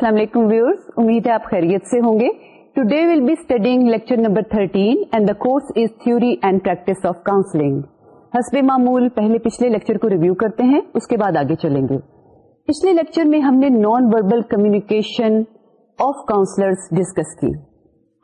السلام علیکم ویورز امید ہے آپ خیریت سے ہوں گے today will be studying lecture number 13 and the course is and practice of counselling حسب معمول پہلے پچھلے لیکچر کو ریویو کرتے ہیں اس کے بعد آگے چلیں گے پچھلے لیکچر میں ہم نے non verbal communication of counsellor discuss کی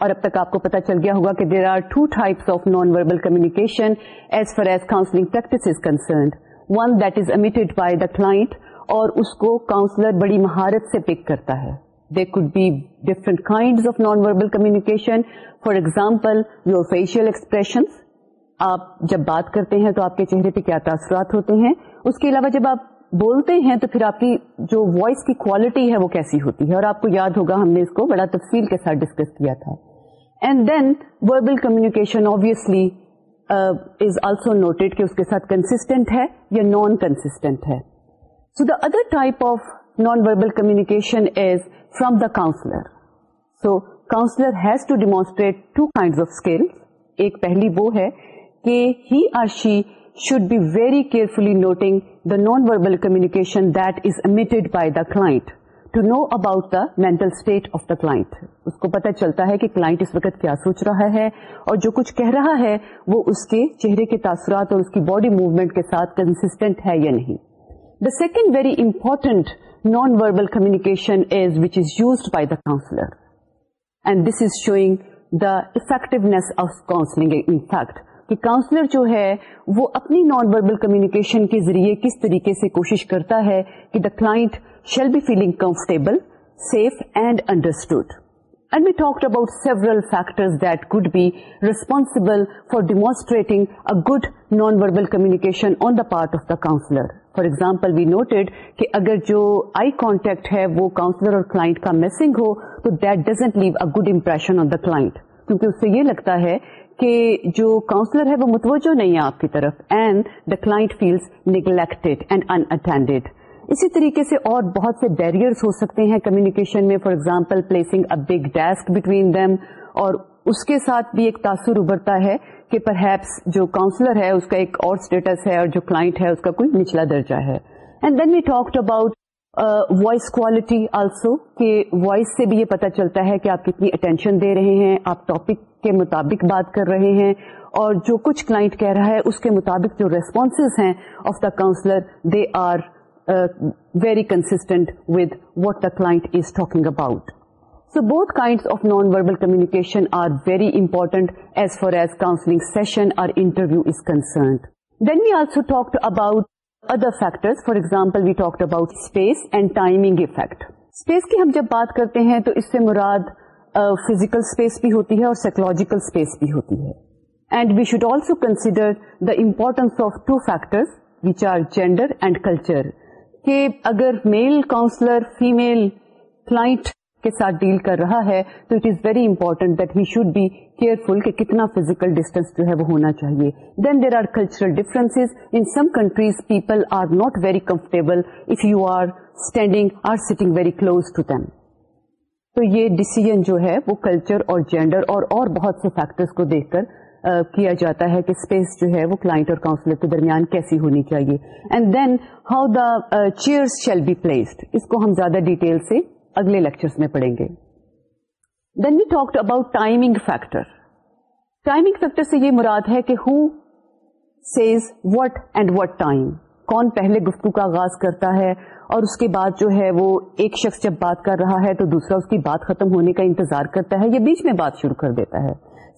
اور اب تک آپ کو پتا چل گیا ہوگا کہ there are two types of non verbal communication as far as counselling practice is is concerned one that by the client اور اس کو کاؤنسلر بڑی مہارت سے پک کرتا ہے they could be different kind of non verbal communication for example your facial expression آپ جب بات کرتے ہیں تو آپ کے چہرے پہ کیا تاثرات ہوتے ہیں اس کے علاوہ جب آپ بولتے ہیں تو پھر آپ کی جو وائس کی کوالٹی ہے وہ کیسی ہوتی ہے اور آپ کو یاد ہوگا ہم نے اس کو بڑا تفصیل کے ساتھ ڈسکس کیا تھا and then verbal communication is also noted کہ اس کے ساتھ کنسٹینٹ ہے یا نان کنسٹینٹ ہے so the other type of non verbal communication is from the counsellor so counsellor has to demonstrate two kinds of skills ایک پہلی وہ ہے کہ he or she should be very carefully noting the non verbal communication that is emitted by the client know about the mental state of the client اس کو پتا چلتا ہے کہ کلاٹ اس وقت کیا سوچ رہا ہے اور جو کچھ کہہ رہا ہے وہ اس کے چہرے کے تاثرات اور اس کی باڈی موومنٹ کے ساتھ کنسٹینٹ ہے یا نہیں the second very important non verbal communication by the counsellor and this is showing the effectiveness of counselling in fact کہ کاؤنسلر جو ہے وہ اپنی نان وربل کمیونیکیشن کے ذریعے کس طریقے سے کوشش کرتا ہے کہ the client shall be feeling comfortable safe and understood and we talk about several factor that could be responsible for demonstrating a good non verbal communication on the part of the counsellor for example we noted کہ اگر جو eye contact ہے وہ counsellor اور client کا missing ہو تو that doesn't leave a good impression on the کیونکہ اس سے یہ لگتا ہے کہ جو کاؤنسلر ہے وہ متوجہ نہیں ہے آپ کی طرف and the client feels neglected and unattended اسی طریقے سے اور بہت سے بیریئرس ہو سکتے ہیں کمیونیکیشن میں for example placing a big desk between them اور اس کے ساتھ بھی ایک تاثر ابھرتا ہے کہ پرہیپس جو کاؤنسلر ہے اس کا ایک اور اسٹیٹس ہے اور جو کلاٹ ہے اس کا کوئی نچلا درجہ ہے and then we talked about voice quality also کہ وائس سے بھی یہ پتا چلتا ہے کہ آپ کتنی اٹینشن دے رہے ہیں آپ ٹاپک کے مطابق بات کر رہے ہیں اور جو کچھ کلائنٹ کہہ رہا ہے اس کے مطابق جو ریسپانسز ہیں of the counsellor they are very constant with what the client is talking about so both kind of non verbal کمیکری important as far as counselling session or interview is concerned then you also talked about other factor for example we talk about space and timing effect space کی ہم جب بات کرتے ہیں تو اس سے مراد physical space بھی ہوتی ہے اور سائکولوجیکل اسپیس بھی ہوتی ہے and we should also consider the importance of two factor which are gender and culture کہ اگر میل کاؤنسلر فیمل کلائنٹ کے ساتھ ڈیل کر رہا ہے تو it is very important that he should be careful کہ کتنا فیزیکل ڈسٹینس جو ہے وہ ہونا چاہیے then there are cultural difference in some countries people are not very comfortable if you are standing or sitting very close to them تو یہ decision جو ہے وہ کلچر اور جینڈر اور اور بہت سے فیکٹرز کو دیکھ کر کیا جاتا ہے کہ اسپیس جو ہے وہ کلاٹ اور کاؤنسلر کے درمیان کیسی ہونی چاہیے and then how the chair shall be placed اس کو ہم زیادہ ڈیٹیل سے اگلے میں پڑھیں گے then we talk about timing factor timing factor سے یہ مراد ہے کہ who says what and what time کون پہلے گفتگو کا آغاز کرتا ہے اور اس کے بعد جو ہے وہ ایک شخص جب بات کر رہا ہے تو دوسرا اس کی بات ختم ہونے کا انتظار کرتا ہے یا بیچ میں بات شروع کر دیتا ہے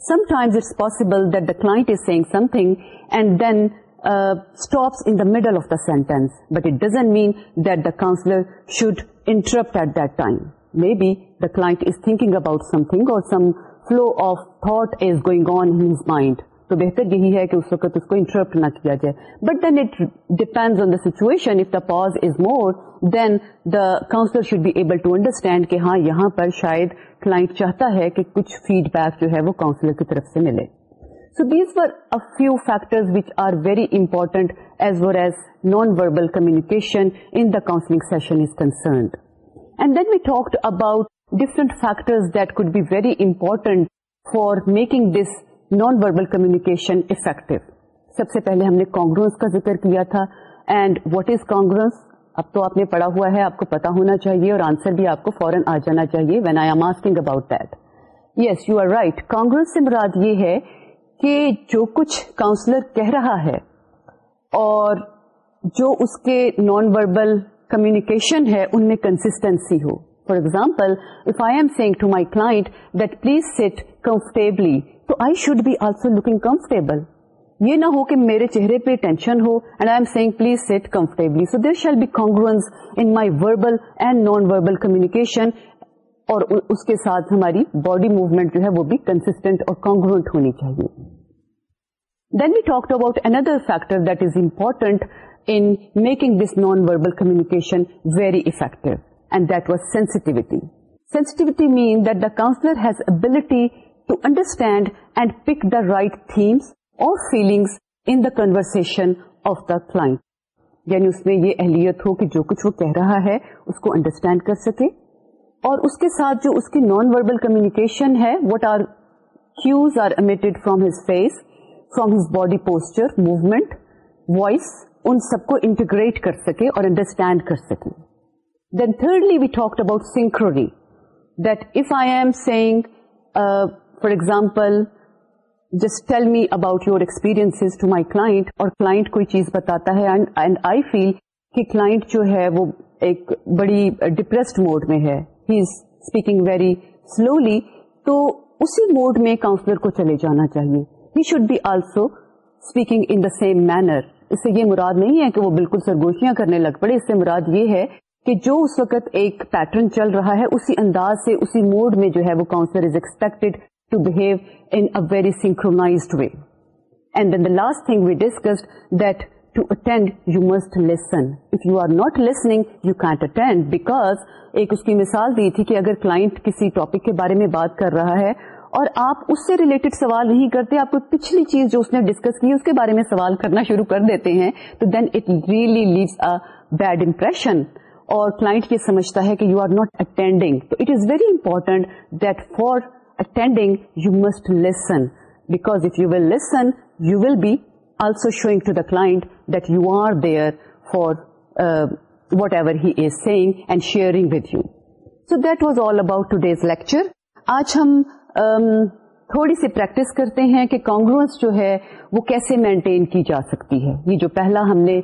sometimes it's possible that the is saying something and then middle of the sentence but it doesn't mean that the counsellor should interrupt at that time may be closing about something اور some flow of thoughts going on his mind تو بہتر یہی ہے کہ اس وقت اس کو interrupt نہ کیا جائے but then it depend on the the pause is more then the counsellor should be able to understand کہ ہاں یہاں پر شاید کلائنٹ چاہتا ہے کہ کچھ فیڈ بیک جو ہے وہ کاؤنسلر کی طرف سے ملے so these for a few factor which are very important as well as non verbal communication in the counselling session is concerned and then we talked about different factors that could be very important for making this non verbal communication effective سب سے پہلے ہم نے congruence کا ذکر کیا تھا and what is congruence اب تو آپ نے پڑھا ہوا ہے آپ کو پتا ہونا چاہیے اور آنسر بھی آپ کو فورن آ جانا چاہیے when I am asking about that yes you are right congruence سے مراد یہ ہے کہ جو کچھ کاؤنسلر کہہ رہا ہے اور جو اس کے نان وربل کمیونیکیشن ہے ان میں کنسٹینسی ہو for example if I am saying to my client that please sit comfortably تو I should be also looking comfortable یہ نہ ہو کہ میرے چہرے پہ ٹینشن ہو and I am saying please sit comfortably so there shall be congruence in my verbal and non verbal communication اور اس کے ساتھ ہماری باڈی موومینٹ جو ہے وہ بھی کنسٹینٹ اور کانگروئنٹ ہونی چاہیے then we talk about another factor that is important in making this non verbal communication very effective and that was sensitivity sensitivity mean that the counsellor has ability to understand and pick the right themes اور feelings in the conversation of the client یعنی اس میں یہ اہلیت ہو کہ جو کچھ وہ کہہ رہا ہے اس کو انڈرسٹینڈ کر سکے اور اس کے ساتھ جو اس کی نان وربل کمیونیکیشن ہے what are cues are emitted from his face from his body posture movement voice ان سب کو انٹیگریٹ کر سکے اور انڈرسٹینڈ کر سکے then thirdly we talk about synchrony that if I am saying for example just tell me about your experience to my client اور client کوئی چیز بتاتا ہے کلاٹ جو ہے وہ ایک بڑی ڈپریسڈ موڈ میں ہے he is speaking very slowly تو اسی موڈ میں کاؤنسلر کو چلے جانا چاہیے he should be also speaking in the same manner اس سے یہ مراد نہیں ہے کہ وہ بالکل سرگوشیاں کرنے لگ پڑے اس سے مراد یہ ہے کہ جو اس وقت ایک پیٹرن چل رہا ہے اسی انداز سے اسی موڈ میں جو ہے وہ counsellor is expect synchronised way and then the last thing we discussed that to attend you must listening you can't attend back ایک اس کی مثال دی تھی کہ اگر کلاس کسی ٹاپک کے بارے میں بات کر رہا ہے اور آپ اس سے ریلیٹڈ سوال نہیں کرتے آپ کو پچھلی چیز جو اس نے ڈسکس کی اس کے بارے میں سوال کرنا شروع کر دیتے ہیں تو then it really leaves a bad impression اور کلائنٹ یہ سمجھتا ہے کہ یو آر ناٹ اٹینڈنگ تو it is very important that for attending you must listen because if you will listen you will be also showing to the client that you are there for whatever he is saying and sharing with you so that was all about today's lecture آج ہم um, تھوڑی سی practice کرتے ہیں کہ congruence جو ہے وہ کیسے مینٹین کی جا سکتی ہے یہ جو پہلا ہم نے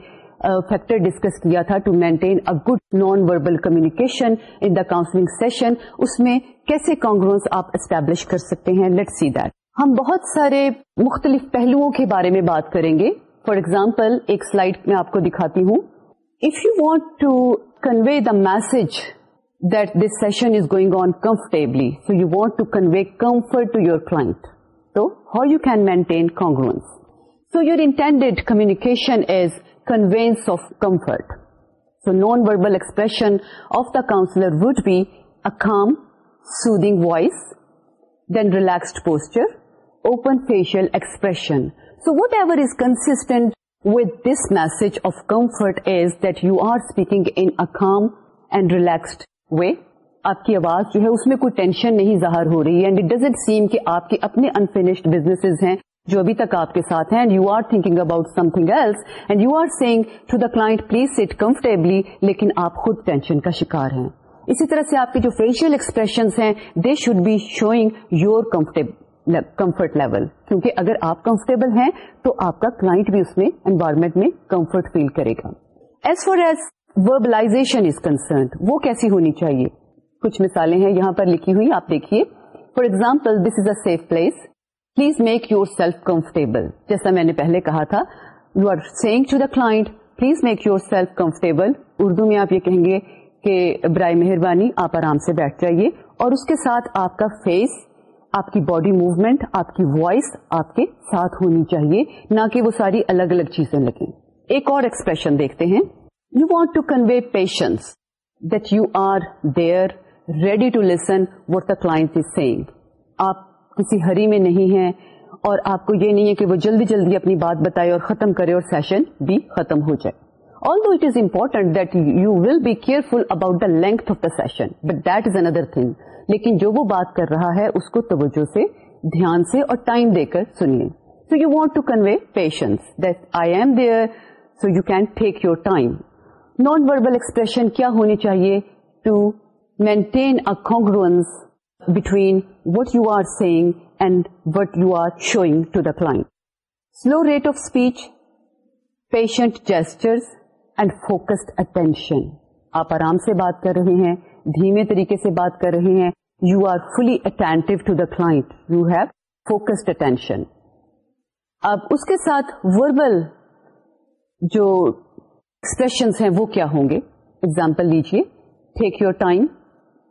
فیکٹر uh, ڈسکس کیا تھا to maintain a good non verbal communication in the counselling session اس میں کیسے کانگروئنس آپ اسٹیبلش کر سکتے ہیں لیٹ سی دیٹ ہم بہت سارے مختلف پہلوؤں کے بارے میں بات کریں گے فار ایگزامپل ایک سلائڈ میں آپ کو دکھاتی ہوں if you want to convey the message that this session is going on comfortably so you want to convey comfort to your client تو how you can maintain congruence so your intended communication is conveyance of comfort so non verbal expression of the counsellor would be a calm soothing voice then relaxed posture open facial expression so whatever is constant with this message of comfort is that you are speaking a calm and relaxed way آپ کی آواز جو ہے اس میں کوئی tension نہیں ظاہر ہو رہی ہے اینڈ اٹ ڈزنٹ سیم کہ آپ کے اپنے انفینشڈ بزنس ہیں جو ابھی تک آپ کے ساتھ ہیں you are thinking about something else and you are saying to the client please it comfortably لیکن آپ خود ٹینشن کا شکار ہیں اسی طرح سے آپ کے جو فیشیل ایکسپریشنس ہیں they should be showing your comfortable comfort level کیونکہ اگر آپ کمفرٹیبل ہیں تو آپ کا کلاٹ بھی اس میں انوائرمنٹ میں کمفرٹ فیل کرے گا as far as verbalisation is concerned وہ کیسی ہونی چاہیے کچھ مثالیں ہیں یہاں پر لکھی ہوئی آپ دیکھیے for example this is a safe place please make yourself comfortable جیسا میں نے پہلے کہا تھا you are saying to the client please make yourself comfortable Urdu میں آپ یہ کہیں گے کہ برائے مہربانی آپ آرام سے بیٹھ جائیے اور اس کے ساتھ آپ کا فیس آپ کی باڈی موومینٹ آپ کی وائس آپ کے ساتھ ہونی چاہیے نہ کہ وہ ساری الگ الگ چیزیں لگیں ایک اور ایکسپریشن دیکھتے ہیں you want to convey patience that you are there ready to listen what the client is saying آپ کسی ہری میں نہیں ہیں اور آپ کو یہ نہیں ہے کہ وہ جلدی جلدی اپنی بات بتائے اور ختم کرے اور سیشن بھی ختم ہو جائے although it is important that you be be about the length length of the session but that is another thing لیکن جو وہ بات کر رہا ہے اس کو توجہ سے دھیان سے اور ٹائم دے کر سنیے so you want to convey patience that I am there so you can take your time non verbal expression کیا ہونی چاہیے to maintain congruence between what you are saying and what you are showing to the client slow rate of speech patient and focused attention آپ آرام سے بات کر رہے ہیں دھیمے طریقے سے بات کر رہے ہیں you are fully attentive to the client you have focused attention اب اس کے ساتھ وربل جو ہیں وہ کیا ہوں گے ایگزامپل لیجیے ٹیک یور ٹائم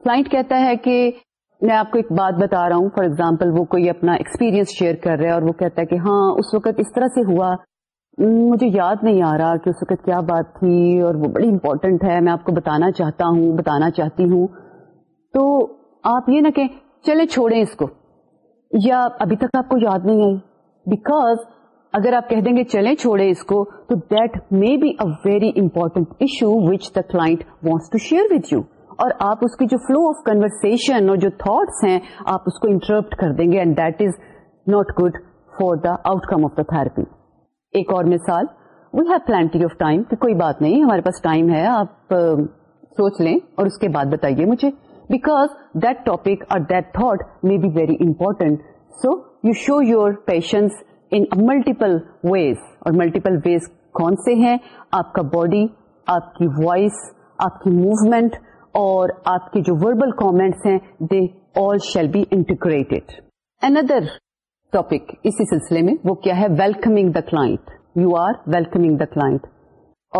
کلائنٹ کہتا ہے کہ میں آپ کو ایک بات بتا رہا ہوں فار ایگزامپل وہ کوئی اپنا ایکسپیرئنس شیئر کر رہا ہے اور وہ کہتا ہے کہ ہاں اس وقت اس طرح سے ہوا مجھے یاد نہیں آ رہا کہ اس وقت کیا بات تھی اور وہ بڑی امپورٹینٹ ہے میں آپ کو بتانا چاہتا ہوں بتانا چاہتی ہوں تو آپ یہ نہ کہیں چلے چھوڑیں اس کو یا ابھی تک آپ کو یاد نہیں آئی بیکاز اگر آپ کہہ دیں گے چلیں چھوڑیں اس کو تو that may be a very important issue which the client wants to share with you اور آپ اس کی جو فلو آف کنورسن اور جو تھاٹس ہیں آپ اس کو انٹرپٹ کر دیں گے and that is not good for the outcome of the therapy ایک اور مثال we have plenty of time تو کوئی بات نہیں ہمارے پاس ٹائم ہے آپ سوچ لیں اور اس کے بعد بتائیے مجھے بیکاز دیٹ ٹاپک اور that thought may be very important so you show your patience in multiple ways اور ملٹیپل ویز کون سے ہیں آپ کا باڈی آپ کی وائس آپ کی موومینٹ اور آپ کے جو وربل کامنٹس ہیں they all shall be integrated another topic اسی سلسلے میں وہ کیا ہے welcoming the client you are welcoming the client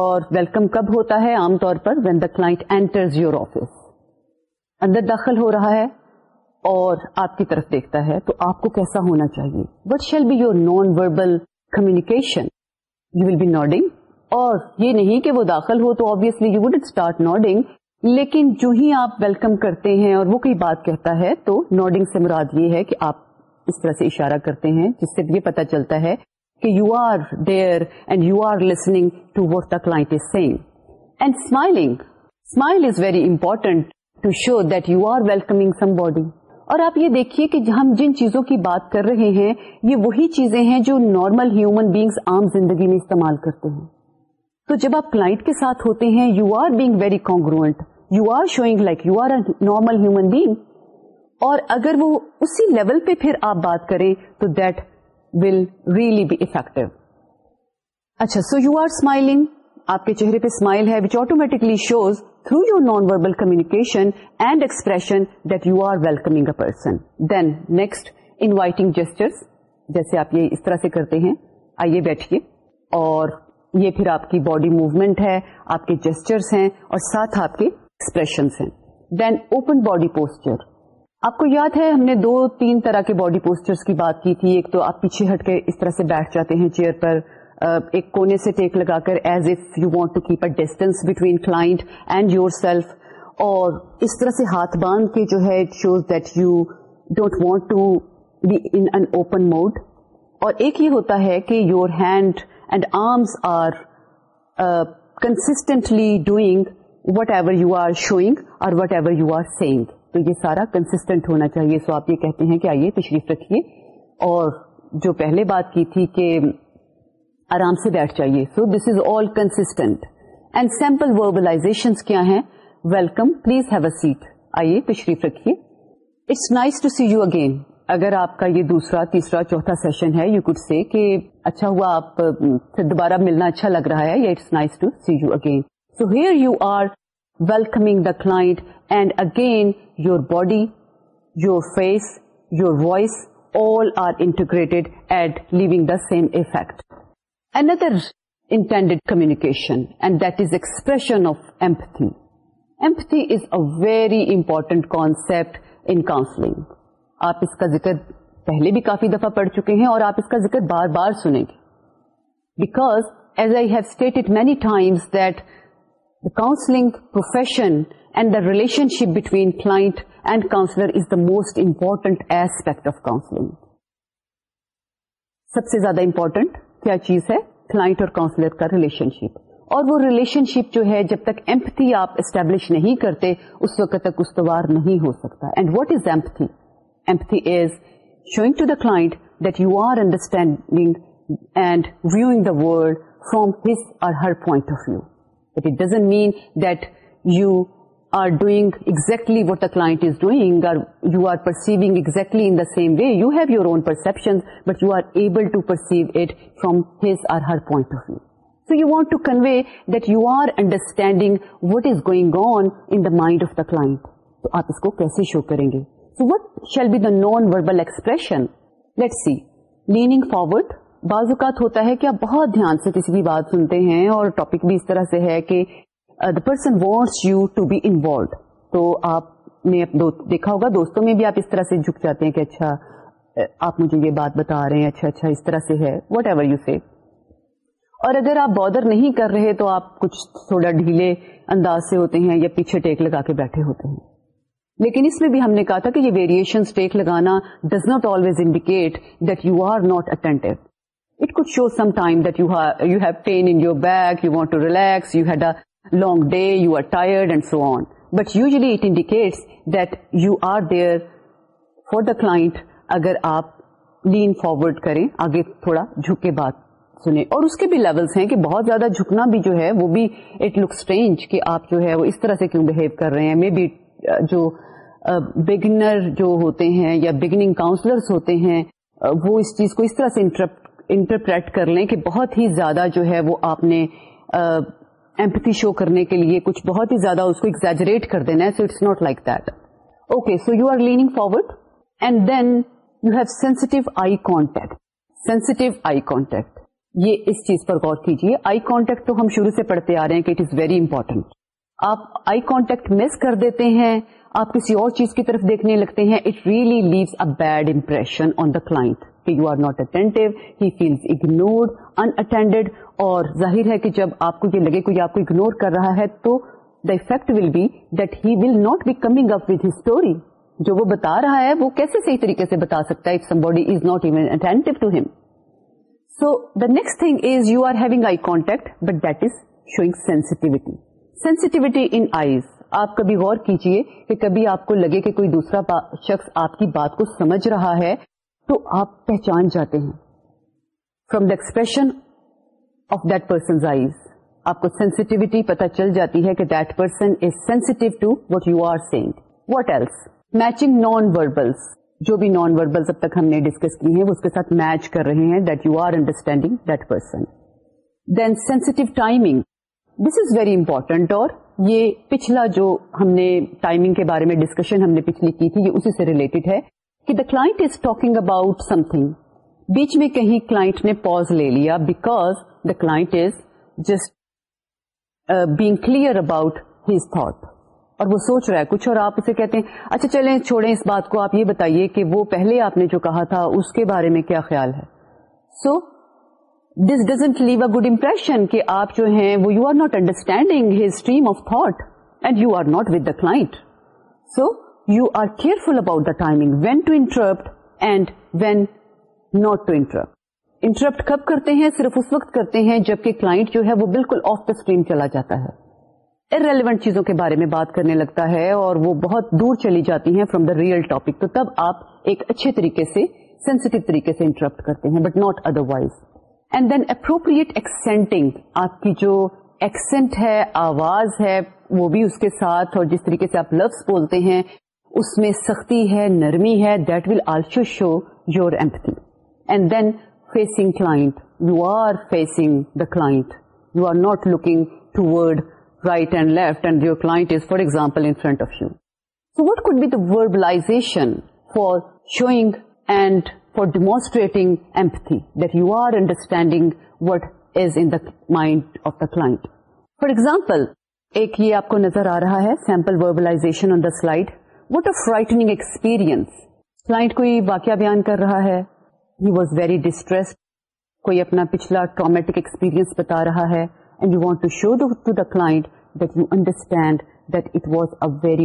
اور ویلکم کب ہوتا ہے عام طور پر when the client enters your office اندر داخل ہو رہا ہے اور آپ کی طرف دیکھتا ہے تو آپ کو کیسا ہونا چاہیے what shall be your non verbal communication you will be nodding اور یہ نہیں کہ وہ داخل ہو تو obviously you would start nodding لیکن جو ہی آپ ویلکم کرتے ہیں اور وہ کوئی بات کہتا ہے تو نوڈنگ سے مراد یہ ہے کہ آپ اس طرح سے اشارہ کرتے ہیں جس سے یہ پتا چلتا ہے کہ you are and you are listening to what the is and smiling smile is very important to show that you are welcoming somebody اور آپ یہ دیکھیے کہ ہم جن چیزوں کی بات کر رہے ہیں یہ وہی چیزیں ہیں جو نارمل ہیومن بیگ عام زندگی میں استعمال کرتے ہیں تو جب آپ کلاٹ کے ساتھ ہوتے ہیں you are being very congruent you are showing like you are a normal human being اور اگر وہ اسی لیول پہ پھر آپ بات کریں تو that will really be effective اچھا سو یو آر اسمائلنگ آپ کے چہرے پہ اسمائل ہے which automatically shows through your non verbal communication and expression that you are welcoming a person then next inviting gestures جیسے آپ یہ اس طرح سے کرتے ہیں آئیے بیٹھیے اور یہ پھر آپ کی باڈی موومینٹ ہے آپ کے جیسٹرس ہیں اور ساتھ آپ کے ایکسپریشنس ہیں دین اوپن باڈی پوسچر آپ کو یاد ہے ہم نے دو تین طرح کے باڈی پوسچرز کی بات کی تھی ایک تو آپ پیچھے ہٹ کے اس طرح سے بیٹھ جاتے ہیں چیئر پر ایک کونے سے ٹیک لگا کر as if you want to keep a distance between client and yourself اور اس طرح سے ہاتھ باندھ کے جو ہے it shows that you don't want to be in an open mood اور ایک یہ ہوتا ہے کہ your hand and arms are constantly doing whatever you are showing اور whatever you are seeing تو یہ سارا کنسٹینٹ ہونا چاہیے سو آپ یہ کہتے ہیں کہ آئیے تشریف رکھیے اور جو پہلے بات کی تھی کہ آرام سے بیٹھ جائیے so this is all constant and sample verbalization کیا ہیں welcome please have a seat آئیے تشریف رکھیے it's nice to see you again اگر آپ کا یہ دوسرا تیسرا چوتھا سیشن ہے یو کڈ سے کہ اچھا ہوا آپ دوبارہ ملنا اچھا لگ رہا ہے یا it's nice to see you again so here you are welcoming the integrated again your body your face your voice all and at living expression of empathy. Empathy is a very important concept in counseling. آپ اس کا ذکر پہلے بھی کافی دفعہ پڑھ چکے ہیں اور آپ اس کا ذکر بار بار سنیں گے because as I have stated many times that counselling profession and the relationship between client and counsellor is the most important aspect of counselling سب سے زیادہ امپورٹنٹ کیا چیز ہے کلائنٹ اور کاؤنسلر کا ریلیشن شپ اور وہ ریلیشن شپ جو ہے جب تک ایمپتھی آپ اسٹیبلش نہیں کرتے اس وقت تک استوار نہیں ہو سکتا and what is empathy empathy is showing to the client you are understanding and viewing the world from his or her point of view ٹلی what that is ڈوئنگلی in the same way you have you own perception but you are able to کنوےسٹینڈنگ what is going on in the mind of the client کو گے so what shall be the non verbal expressing forward بعض اوقات ہوتا ہے کہ آپ بہت دھیان سے کسی بھی بات سنتے ہیں اور ٹاپک بھی اس طرح سے ہے کہ the person wants you to be involved تو آپ نے دیکھا ہوگا دوستوں میں بھی آپ اس طرح سے جھک جاتے ہیں کہ اچھا uh, آپ مجھے یہ بات بتا رہے ہیں اچھا اچھا اس طرح سے ہے وٹ ایور یو اور اگر آپ بادر نہیں کر رہے تو آپ کچھ تھوڑا ڈھیلے انداز سے ہوتے ہیں یا پیچھے ٹیک لگا کے بیٹھے ہوتے ہیں لیکن اس میں بھی ہم نے کہا تھا کہ یہ ویریشن ٹیک لگانا does not always indicate that you are not attentive لانون ڈے and you are there for the client اگر آپ فارورڈ کریں آگے تھوڑا جھک کے بات سنیں اور اس کے بھی لیولس ہیں کہ بہت زیادہ جھکنا بھی جو ہے وہ بھی اٹ لک کہ آپ جو ہے اس طرح سے کیوں بہیو کر رہے ہیں می بی جو بگنر جو ہوتے ہیں یا بگننگ کاؤنسلرس ہوتے ہیں وہ اس چیز کو اس طرح سے انٹرپٹ انٹرپریٹ کر لیں کہ بہت ہی زیادہ جو ہے وہ آپ نے ایمپتی شو کرنے کے لیے کچھ بہت ہی زیادہ اس کو ایگزیجریٹ کر دینا ہے so it's not like that okay so you are leaning forward and then you have sensitive eye contact sensitive eye contact یہ اس چیز پر غور کیجیے آئی کانٹیکٹ تو ہم شروع سے پڑھتے آ رہے ہیں کہ اٹ از ویری امپورٹینٹ آپ آئی کانٹیکٹ مس کر دیتے ہیں آپ کسی اور چیز کی طرف دیکھنے لگتے ہیں it really leaves a bad impression on the client کہ you are not attentive he feels ignored attended اور ظاہر ہے کہ جب آپ کو یہ لگے کوئی آپ کو اگنور کر رہا ہے تو the effect will be that he will not be coming up جو وہ بتا رہا ہے وہ کیسے صحیح طریقے سے بتا سکتا ہے somebody is not even to him so the next thing is you are having eye contact but that is showing sensitivity sensitivity in eyes آپ کبھی غور کیجیے کہ کبھی آپ کو لگے کہ کوئی دوسرا شخص آپ کی بات کو سمجھ رہا ہے تو آپ پہچان جاتے ہیں from the expression of that person eyes آپ کو سینسٹیوٹی پتا چل جاتی ہے کہ that person is sensitive to what you are saying what else matching non verbals جو بھی نان وربلس اب تک ہم نے ڈسکس کی ہیں وہ اس کے ساتھ میچ کر رہے ہیں that you are understanding that person then sensitive timing this is very important اور یہ پچھلا جو ہم نے ٹائمنگ کے بارے میں ڈسکشن ہم نے پچھلی کی تھی یہ اسی سے ریلیٹڈ ہے کہ the is talking about something بیچ میں کہیں کلائنٹ نے پوز لے لیا because the is just being clear about his thought اور وہ سوچ رہا ہے کچھ اور آپ اسے کہتے ہیں اچھا چلیں چھوڑیں اس بات کو آپ یہ بتائیے کہ وہ پہلے آپ نے جو کہا تھا اس کے بارے میں کیا خیال ہے so this doesn't leave a good impression کہ آپ جو ہیں وہ you are not understanding his stream of thought and you are not with the client so you are careful about about the timing when to interrupt and when not to interrupt interrupt کب کرتے ہیں صرف اس وقت کرتے ہیں جبکہ client جو ہے وہ بالکل آف دا اسکرین چلا جاتا ہے ارریلیونٹ چیزوں کے بارے میں بات کرنے لگتا ہے اور وہ بہت دور چلی جاتی ہیں فروم دا ریئل ٹاپک تو تب آپ ایک اچھے طریقے سے سینسٹیو طریقے سے انٹرپٹ کرتے ہیں but not otherwise and then appropriate accenting آپ کی جو ایکسینٹ ہے آواز ہے وہ بھی اس کے ساتھ اور جس طریقے سے آپ لفظ بولتے ہیں اس میں سختی ہے نرمی ہے that will also show your empathy and then facing client you are facing the client you are not looking toward right and left and your client is for example in front of you so what could be the verbalization for showing and for demonstrating that you are understanding what is in the mind of the client for example ایک یہ آپ کو نظر آ رہا ہے sample verbalization on the slide what a frightening experience client کوئی واقعہ بیان کر رہا ہے ہی واز ویری ڈسٹریسڈ کوئی اپنا پچھلا ٹرامیٹک ایکسپیرئنس بتا رہا ہے and you you want to to show the client that that understand it what a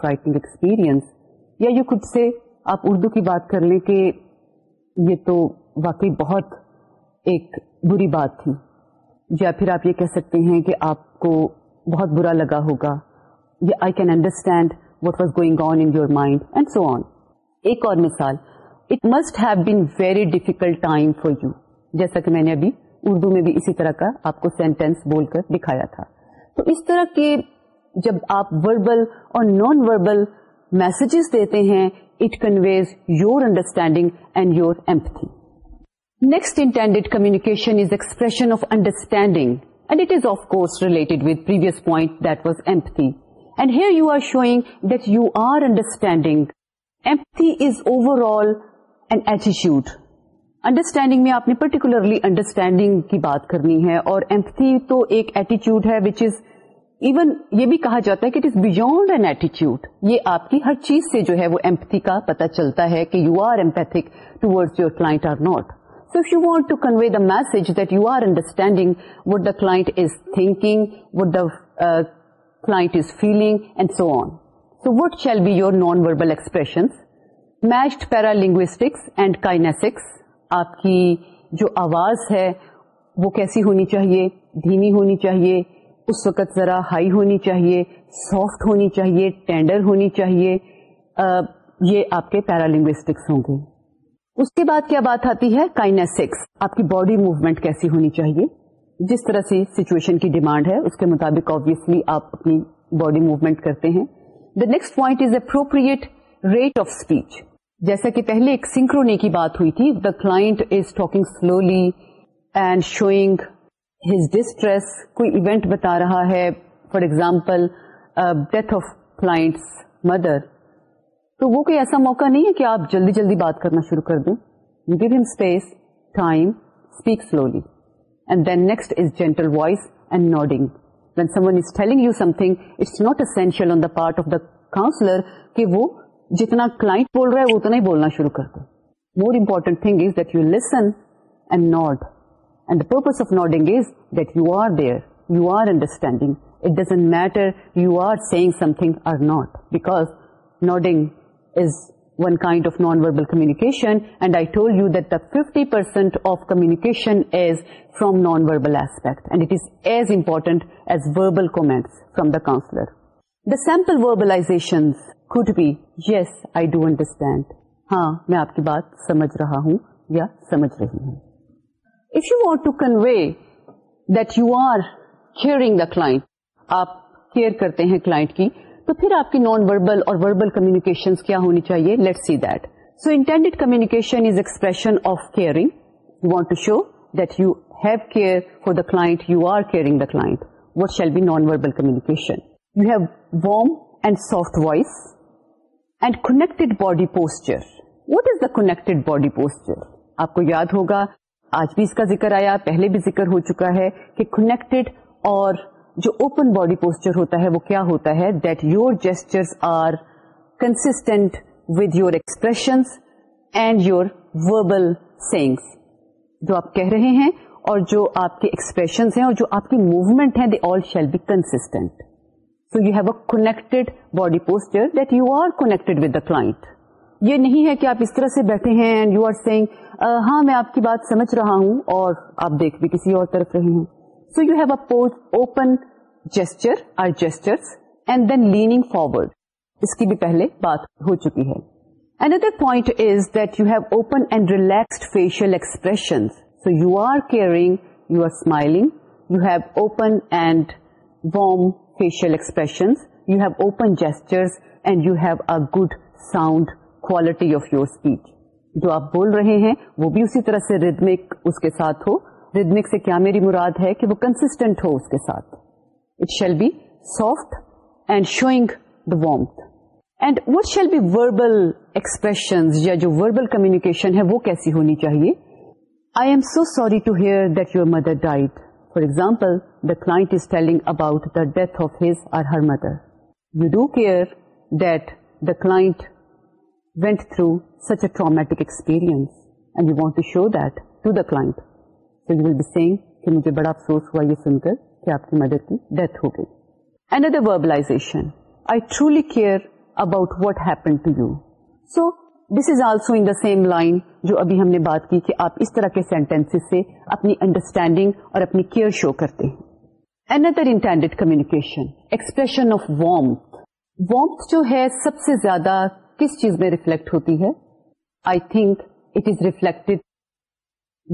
frightening experience یا یو کڈ سے آپ اردو کی بات کر لیں کہ یہ تو واقعی بہت ایک بری بات تھی یا پھر آپ یہ کہہ سکتے ہیں کہ آپ کو بہت برا لگا ہوگا I can understand what was going on in your mind and so on ایک اور مثال it must have been very difficult time for you جیسا کہ میں نے ابھی اردو میں بھی اسی طرح کا آپ کو سینٹینس بول کر دکھایا تھا تو اس طرح کے جب آپ وربل اور نان وربل میسجز دیتے ہیں it conveys your understanding and your empathy next intended communication is expression of understanding آپ نے پرٹیکولرلی انڈرسٹینڈنگ کی بات کرنی ہے اور ایک ایٹیچیوڈ ہے یہ بھی کہا جاتا ہے کہ اٹ از بیونڈ اینڈ ایٹیچیوڈ یہ آپ کی ہر چیز سے جو ہے پتا چلتا ہے کہ you are empathic to your کلا note so you want to convey the message that you are understanding what the clocking what the کلا so on so what shall be your non verbal expression meshed paralinguistics and kinesics آپ کی جو آواز ہے وہ کیسی ہونی چاہیے دھیمی ہونی چاہیے اس وقت ذرا ہائی ہونی چاہیے سافٹ ہونی چاہیے ٹینڈر ہونی چاہیے یہ آپ کے پیرا لنگوسٹکس ہوں گے اس کے بعد کیا بات آتی ہے کائنسکس آپ کی باڈی موومنٹ کیسی ہونی چاہیے جس طرح سے سچویشن کی ڈیمانڈ ہے اس کے مطابق آبیسلی آپ اپنی باڈی موومنٹ کرتے ہیں the next point is appropriate rate of speech جیسا کہ پہلے ایک سنکرونی کی بات ہوئی تھی the is talking slowly and showing his distress کوئی ایونٹ بتا رہا ہے for example death of class mother تو وہ کوئی ایسا موقع نہیں ہے کہ آپ جلدی جلدی بات کرنا شروع کر دیں you give him space time speak slowly and then next is gentle voice and nodding when someone is telling you something it's not essential on the part of the counsellor کہ وہ جتنا client بول رہا ہے اتنا ہی بولنا شروع کر دوں more important thing is that you listen and not and the purpose of nodding is that you are there you are understanding it doesn't matter you are saying something or not because nodding one kind of non verbal communication and I told you that the fifty percent of communication as important as verbal کو sample verbalization could be yes I don't understand ہاں میں آپ کی بات سمجھ رہا ہوں یا سمجھ رہی ہوں if you want to convey that you are caring the کلا کرتے ہیں کلاس کی تو پھر آپ کی نان وربل اور وربل کمیونیکیشن کیا ہونی چاہیے let see that so intended is expression of caring you want to show that you have care for the you are caring the what shall be non verbal communication you have warm and soft voice and connected body posture what is the connected body posture آپ کو یاد ہوگا آج بھی اس کا ذکر آیا پہلے بھی ذکر ہو چکا ہے کہ کنیکٹڈ اور جو اوپن باڈی پوسچر ہوتا ہے وہ کیا ہوتا ہے that your are constant with your expressions and your verbal sayings جو آپ کہہ رہے ہیں اور جو آپ کے ایکسپریشن ہیں اور جو آپ کی موومنٹ ہیں they all shall be constant so you have a connected body posture that you are connected with the یہ نہیں ہے کہ آپ اس طرح سے بیٹھے ہیں اینڈ یو آر سینگ ہاں میں آپ کی بات سمجھ رہا ہوں اور آپ دیکھ بھی کسی اور طرف رہے ہوں سو یو ہیو اوز اوپنگ فارورڈ اس کی بھی پہلے expression so you are caring you are smiling you have open and warm facial expressions you have open gestured you have a good ساڈ کو اسپیچ جو آپ بول رہے ہیں وہ بھی اسی طرح سے ریدمک اس کے ساتھ ہو ریڈمک سے کیا میری مراد ہے کہ وہ کنسٹنٹ ہو اس کے ساتھ it shall be soft and showing the and what shall be verbal expression یا جو وربل کمیکیشن ہے وہ کیسی ہونی چاہیے I am so sorry to hear that your mother died for example the client is telling about the death of his or her mother you do care that the client went through such a traumatic experience and you want to show that to the client مجھے بڑا افسوس ہوا یہ mother کی death ہو گئی truly care about what the same line جو ابھی ہم نے بات کی کہ آپ اس طرح کے سینٹینس سے اپنی انڈرسٹینڈنگ اور اپنی کیئر شو کرتے ہیں اندر انٹینڈیڈ کمیونکیشن ایکسپریشن آف ووم ووم جو ہے سب سے زیادہ کس چیز میں ریفلیکٹ ہوتی ہے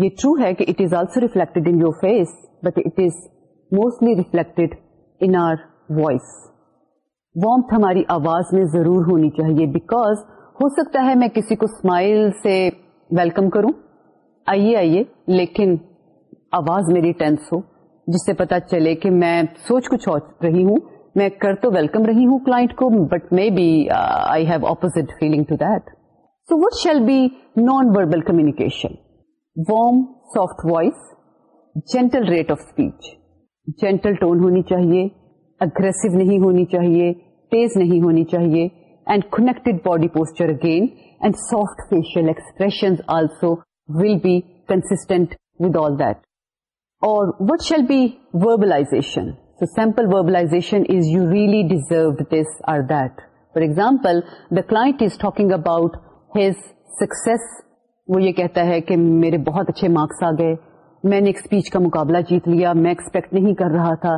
یہ ٹرو ہے کہ it is also reflected in your face but it is mostly reflected in our voice warmth ہماری آواز میں ضرور ہونی چاہیے بیکاز ہو سکتا ہے میں کسی کو اسمائل سے ویلکم کروں آئیے آئیے لیکن آواز میری ٹینس ہو جس سے پتا چلے کہ میں سوچ کچھ اور رہی ہوں میں کر تو ویلکم رہی ہوں کلائنٹ کو but may be I have opposite feeling to that so what shall be non verbal communication warm soft voice gentle rate of speech gentle tone ہونی چاہیے اگریسو نہیں ہونی چاہیے تیز نہیں ہونی چاہیے and connected body posture again and soft facial expression also will be constant with all that اور what shall be verbalization so sample verbalization is you really deserve this or that for example the client is talking about his success وہ یہ کہتا ہے کہ میرے بہت اچھے marks آ گئے میں نے ایک اسپیچ کا مقابلہ جیت لیا میں ایکسپیکٹ نہیں کر رہا تھا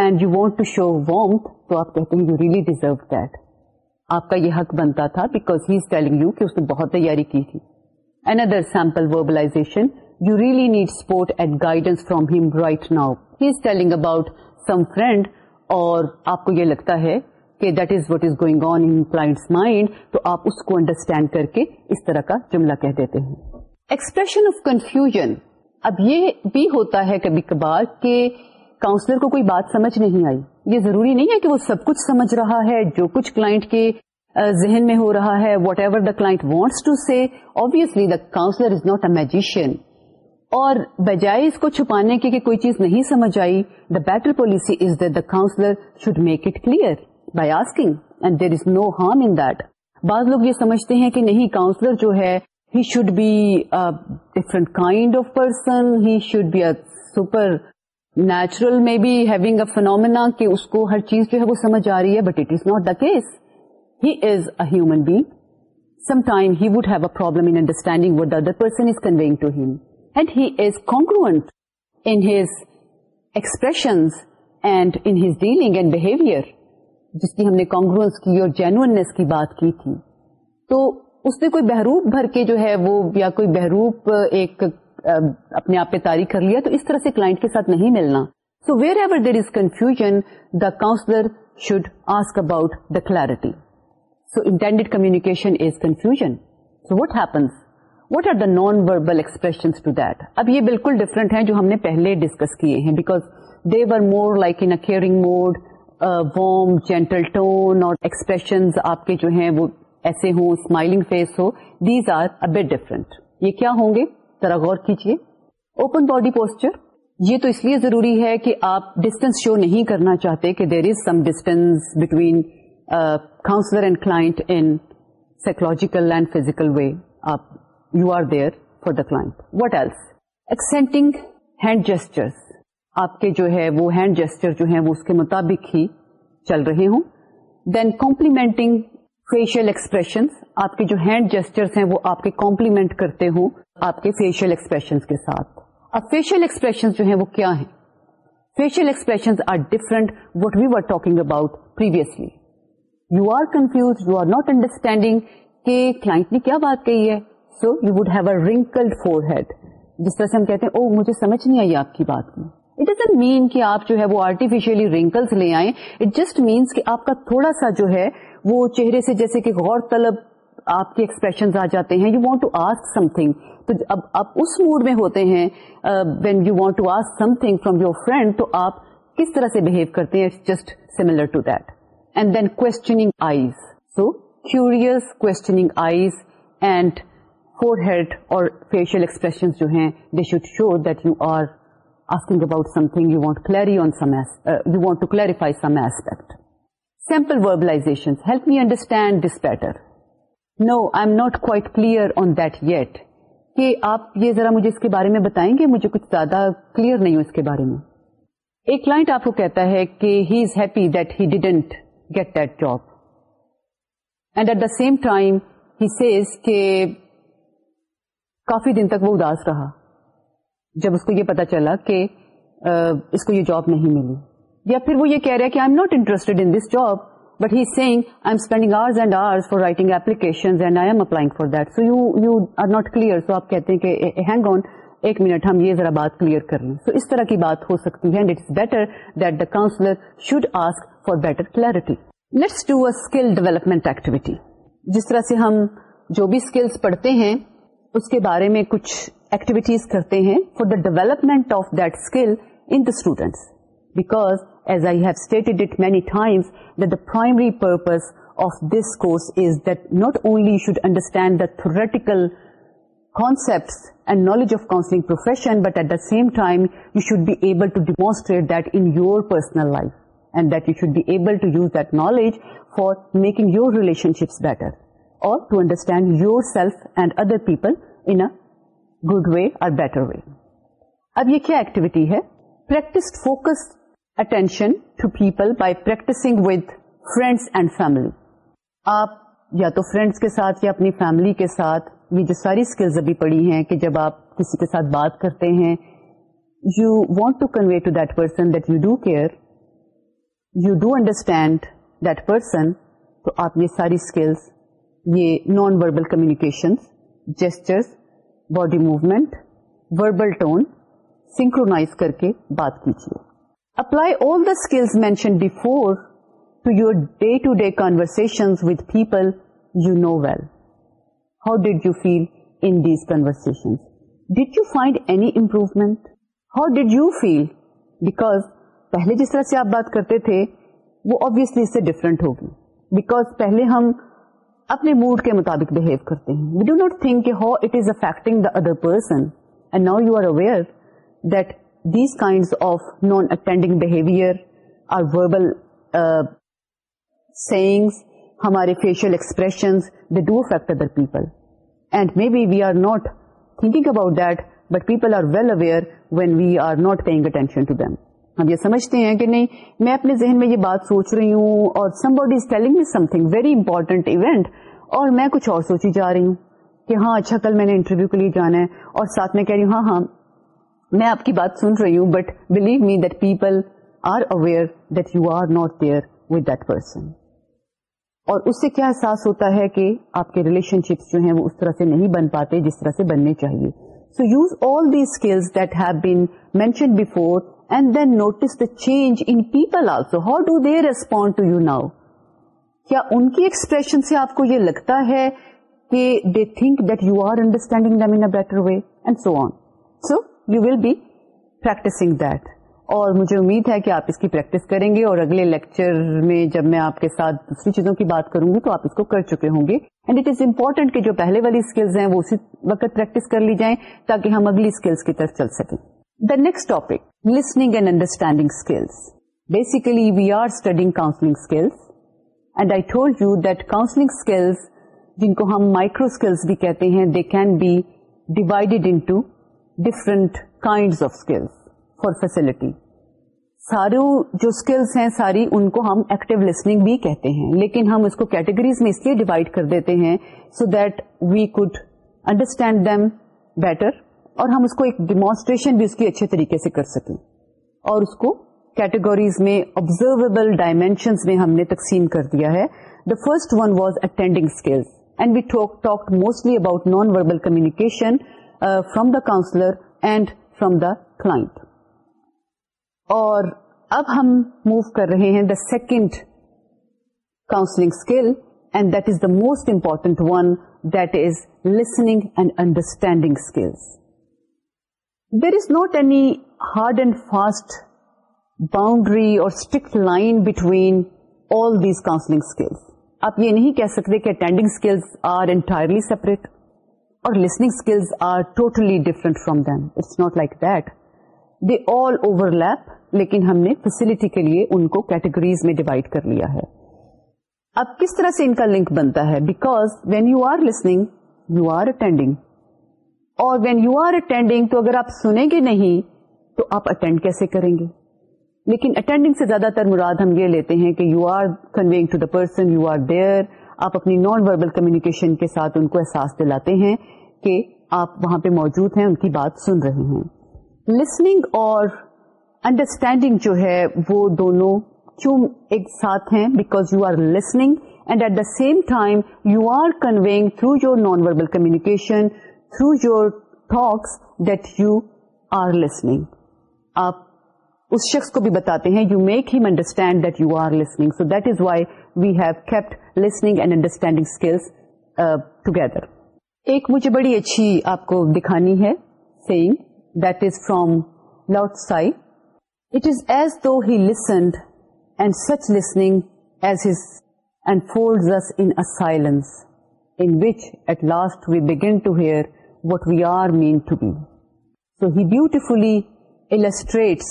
and you want to show warm تو آپ کہتے ہیں یو ریلی ڈیزرو دیٹ آپ کا یہ حق بنتا تھا because he is telling you کہ اس نے بہت تیاری کی تھی in other verbalization you really need support and guidance from him right now telling about some friend اور آپ کو یہ لگتا ہے کہ that is what is going on in class mind تو آپ اس کو انڈرسٹینڈ کر کے اس طرح کا جملہ کہہ دیتے ہیں ایکسپریشن آف کنفیوژن اب یہ بھی ہوتا ہے کبھی کبھار کہ کاؤنسلر کو کوئی بات سمجھ نہیں آئی یہ ضروری نہیں ہے کہ وہ سب کچھ سمجھ رہا ہے جو کچھ کلاٹ کے ذہن میں ہو رہا ہے whatever the client wants to see obviously the counsellor is not a magician اور بجائے اس کو چھپانے کے کوئی چیز نہیں سمجھ آئی the better policy is the counsellor should make it clear by asking and there is no harm that بعض لوگ یہ سمجھتے ہیں کہ نہیں کاؤنسلر جو ہے he should different kind of person he supernatural جو ہے وہ سمجھ آ رہی ہے but it is not the case he is a would have a with other person is in his dealing and behaviour جس کی ہم نے کانگروئنس کی اور جینس کی بات کی تھی تو اس نے کوئی بحروب بھر کے جو ہے وہ یا کوئی بحروب ایک اپنے آپ پہ تاریخ کر لیا تو اس طرح سے کلائنٹ کے ساتھ نہیں ملنا so wherever there is confusion the counsellor should ask about the clarity so intended communication is confusion so what happens what are the non verbal expression to that اب یہ بالکل ڈفرینٹ ہیں جو ہم نے پہلے ڈسکس کیے ہیں because they were more like in caring mode warm gentle tone اور ایکسپریشنز آپ کے جو ہیں وہ ایسے ہوں اسمائلنگ فیس ہو دیز آر اب ڈفرنٹ یہ کیا ہوں گے ذرا غور کیجیے اوپن باڈی پوسچر یہ تو اس لیے ضروری ہے کہ آپ ڈسٹینس شو نہیں کرنا چاہتے کہ there is some distance between counsellor and client in psychological and physical way آپ you are there for the what else accenting hand gesture آپ کے جو ہے وہ ہینڈ جیسٹر جو ہیں وہ اس کے مطابق ہی چل رہے ہوں دین کمپلیمینٹنگ فیشیل ایکسپریشن آپ کے جو ہینڈ جیسٹر ہیں وہ آپ کے کمپلیمنٹ کرتے ہوں آپ کے فیشیل ایکسپریشن کے ساتھ اب فیشیل ایکسپریشن جو ہیں وہ کیا ہیں facial expression are different what we are talking about previously you are confuse you are not understanding کہ کلائنٹ نے کیا بات کہی ہے so you would have a wrinkled forehead جس طرح سے ہم کہتے ہیں او oh, مجھے سمجھ نہیں آئی آپ کی بات میں اٹ ڈزنٹ مین کہ آپ جو ہے وہ آرٹیفیشلی رنکلس لے آئیں اٹ جسٹ مینس کہ آپ کا تھوڑا سا جو ہے وہ چہرے سے جیسے کہ غور طلب آپ کے ایکسپریشن آ جاتے ہیں you want to ask something تو اب آپ اس موڈ میں ہوتے ہیں when you want to ask something from your friend تو آپ کس طرح سے بہیو کرتے ہیں just similar to that and then questioning eyes so curious questioning eyes and forehead اور فیشیل ایکسپریشن جو ہیں they should show that you are no I not کو آپ یہ ذرا اس کے بارے میں بتائیں گے مجھے کچھ زیادہ کلیئر نہیں ہو اس کے بارے میں ایک کلاٹ آپ کو کہتا ہے کہ he is happy that he didn't get that job at the same time has کافی دن تک وہ اداس رہا جب اس کو یہ پتا چلا کہ آ, اس کو یہ جاب نہیں ملی یا پھر وہ یہ کہہ رہا ہے کہ I am not interested in this job but he saying I am spending hours and hours for writing application and I am applying for that so you you are not clear so آپ کہتے ہیں کہ hang on ایک minute ہم یہ ذرا بات clear کر لیں سو so, اس طرح کی بات ہو سکتی ہے and it is better that the counsellor should ask for better clarity let's do a skill development activity جس طرح سے ہم جو بھی اسکلس پڑھتے ہیں اس کے بارے میں کچھ ایکٹیویٹیز کرتے ہیں for the development of that skill in the students because as I have stated it many times that the primary purpose of this course is that not only should understand the theoretical concepts and knowledge of counseling profession but at the same time you should be able to demonstrate that in your personal life and that you should be able to use that knowledge for making your relationships better. To understand yourself and other people good way اور better way اب یہ کیا activity ہے آپ یا تو friends کے ساتھ یا اپنی فیملی کے ساتھ ساری اسکلز ابھی پڑی ہیں کہ جب آپ کسی کے ساتھ بات کرتے ہیں you want to convey to that person that you do care you do understand درسن تو آپ نے ساری اسکلس یہ non verbal communication gestures body movement verbal tone synchronise کر کے بات کیجیے apply all the skills mention before to your day to day conversation with people you know well how did you feel in these conversation did you find any improvement how did you feel because پہلے جس طرح سے آپ بات کرتے تھے وہ obviously اس سے ڈفرنٹ ہوگی بیکاز پہلے ہم اپنے موڈ کے مطابق بہیو کرتے ہیں وی ڈو ناٹ تھنک کہ how it is affecting the other person and now you are aware that these kind of non attending behaviour are verbal sayings ہمارے facial expressions they do affect other people and may be we are not thinking about that but people are well aware when we are not paying attention to them ہم یہ سمجھتے ہیں کہ نہیں میں اپنے ذہن میں یہ بات سوچ رہی ہوں اور somebody is telling me something very important event اور میں کچھ اور سوچی جا رہی ہوں کہ ہاں اچھا کل میں نے انٹرویو کے لیے جانا ہے اور ساتھ میں کہہ رہی ہوں ہاں ہاں میں آپ کی بات سن رہی ہوں but believe me that people are aware that you are not there with that person اور اس سے کیا احساس ہوتا ہے کہ آپ کے ریلیشن شپس جو ہیں وہ اس طرح سے نہیں بن پاتے جس طرح سے بننے چاہیے so use all skills that have been mention before and then notice the change in people also how do they respond to you now کیا ان کی ایکسپریشن سے آپ کو یہ لگتا ہے کہ they think that you are understanding so on so you will be practising that اور مجھے امید ہے کہ آپ اس کی پریکٹس کریں گے اور اگلے لیکچر میں جب میں آپ کے ساتھ دوسری چیزوں کی بات کروں گی تو آپ اس کو کر چکے ہوں گے اینڈ اٹ از امپورٹنٹ کہ جو پہلے والی اسکلز ہیں وہ اسی وقت پریکٹس کر لی جائیں تاکہ ہم اگلی اسکلس کی طرف چل سکیں next topic listening and understanding skills basically we are studying counselling skills and I told you that counselling skills جن کو ہم مائکرو اسکلس بھی کہتے ہیں they can be divided into different kind of skills for facility سارے جو skills ہیں ساری ان کو ہم ایکٹیو لسننگ بھی کہتے ہیں لیکن ہم اس کو کیٹیگریز میں اس لیے ڈیوائڈ کر دیتے ہیں so that we could understand them better اور ہم اس کو ایک ڈیمانسٹریشن بھی اس کی اچھے طریقے سے کر سکیں اور اس کو کیٹیگوریز میں آبزرویبل ڈائمینشنس میں ہم نے تقسیم کر دیا ہے the first one was attending skills and we talk talk mostly about non verbal communication from the counsellor and from the client اور اب ہم موو کر رہے ہیں the second counselling skill and that is the most important one that is listening and understanding skills there is not any hard and fast boundary اور stick line between all these counselling skills آپ یہ نہیں کہہ سکتے attending skills are entirely separate اور listening skills are totally different from then it's not like that they all overlap لیکن ہم نے فیسلٹی کے لیے ان کو کیٹگریز میں ڈیوائڈ کر لیا ہے اب کس طرح سے ان کا لنک بنتا ہے because when you are listening you are attending اور وین یو آر اٹینڈنگ تو اگر آپ سنیں گے نہیں تو آپ اٹینڈ کیسے کریں گے لیکن اٹینڈنگ سے زیادہ تر مراد ہم یہ لیتے ہیں کہ you are conveying to the person you are there آپ اپنی نان وربل کمیونیکیشن کے ساتھ ان کو احساس دلاتے ہیں کہ آپ وہاں پہ موجود ہیں ان کی بات سن رہے ہیں لسننگ اور انڈرسٹینڈنگ جو ہے وہ دونوں کیوں ایک ساتھ ہیں because you are listening and at the same time you are conveying through your non verbal communication through your thoughts that you are listening آپ اس شخص کو بھی بتاتے ہیں you make him understand that you are listening so that is why we have kept listening and understanding skills together ایک مجھے بڑی اچھی آپ کو دکھانی ہے سیئنگ دیٹ از فروم سائی it is as though he listened and such listening as his and folds in silence in which at last we begin to hear what we are he to be so he of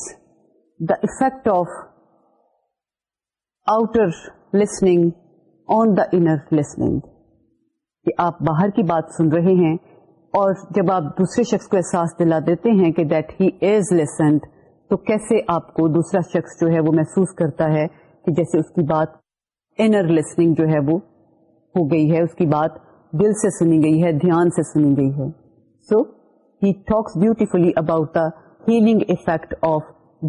the effect of outer inner on the آپ باہر کی بات سن رہے ہیں اور جب آپ دوسرے شخص کو احساس دلا دیتے ہیں کہ دیٹ ہی از لسنڈ تو کیسے آپ کو دوسرا شخص جو ہے وہ محسوس کرتا ہے کہ جیسے اس کی بات انر لسننگ جو ہے وہ ہو گئی ہے اس کی بات دل سے سنی گئی ہے دھیان سے سنی گئی ہے so he talks beautifully about the healing effect of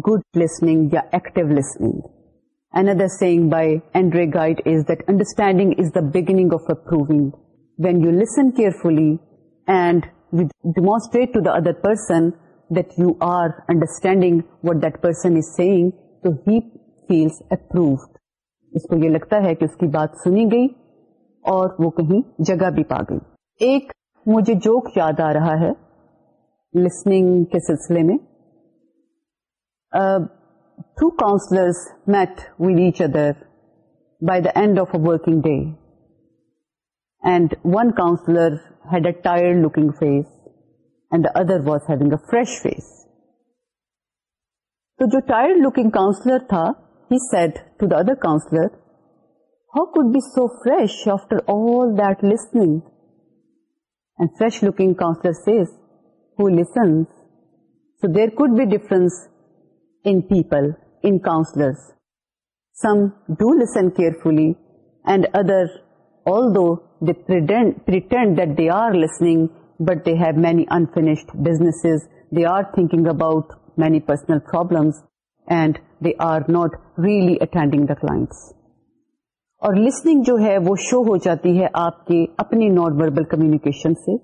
good guessing یا ایکٹیو لسنگ بائی اینڈری گائیڈرسٹینڈنگ of approving when you listen carefully and you demonstrate other person that you are understanding what that person is saying تو he feels approved اس کو یہ لگتا ہے کہ اس کی بات سنی گئی اور وہ کہیں جگہ بھی پا گئی ایک مجھے جوک یاد آ رہا ہے لسننگ کے سلسلے میں two counsellors met with each other by the end of a working day and one counsellor had a tired looking face and the other was having a fresh face تو جو tired looking counsellor تھا he said to the other counsellor How could be so fresh after all that listening? And fresh-looking counselor says, who listens? So there could be difference in people, in counselors. Some do listen carefully, and others, although they pretend that they are listening, but they have many unfinished businesses, they are thinking about many personal problems, and they are not really attending the clients. اور listening جو ہے وہ شو ہو جاتی ہے آپ کے اپنی non verbal communication سے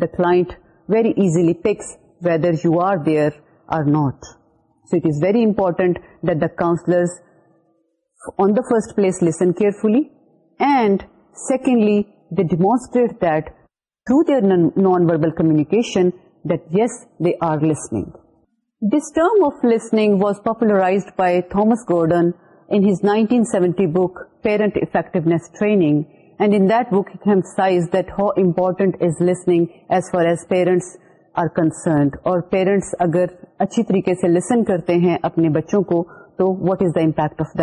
the client very easily picks whether you are there or not so it is very important that the counsellor on the first place listen carefully and secondly demonstrate that through their non verbal communication that yes they are listening this term of was was by by Thomas in his 1970 book parent effectiveness training and in that book says that how important is listening as far as parents are concerned اور parents اگر اچھی طریقے سے لسن کرتے ہیں اپنے بچوں کو تو what is the impact of